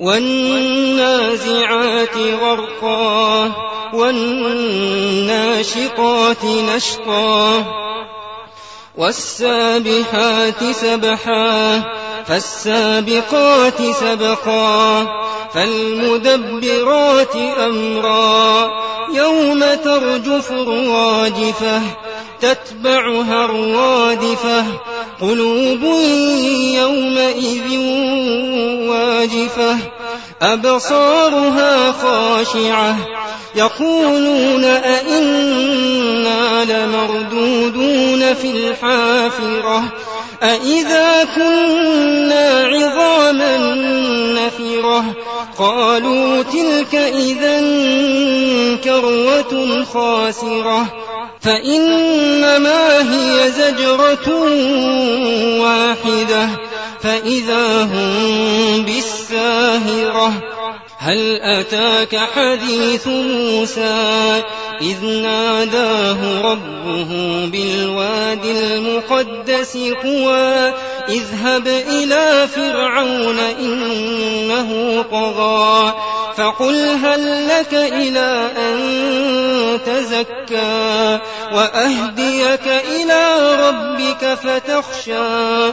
والنازعات غرقا والناشطات نشطا والسابحات سبحا فالسابقات سبقا فالمدبرات أمرا. يوم ترجف الراجفة تتبعها الرادفة قلوب يومئذ واجفة أبصارها خاشعة. يقولون أئنا لمردودون في الحافرة؟ أئذا كنا عظاما نفرة؟ قالوا تلك إذا كروة خاسرة. فإنما هي زجرة واحدة. فإذا هم بالساهرة هل أتاك حديث موسى؟ إذ ناداه ربه بالواد المقدس طوى اذهب إلى فرعون إنه طغى فقل هل لك إلى أن تزكى؟ وأهديك إلى ربك فتخشى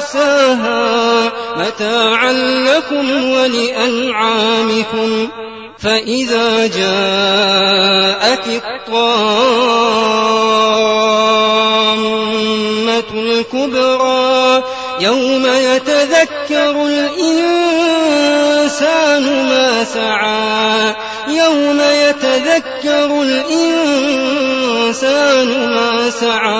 أرساها متاعا لكم ولأنعامكم فإذا جاءت الطامة الكبرى يوم يتذكر الإنسان ما سعى يوم يتذكر الإنسان ما سعى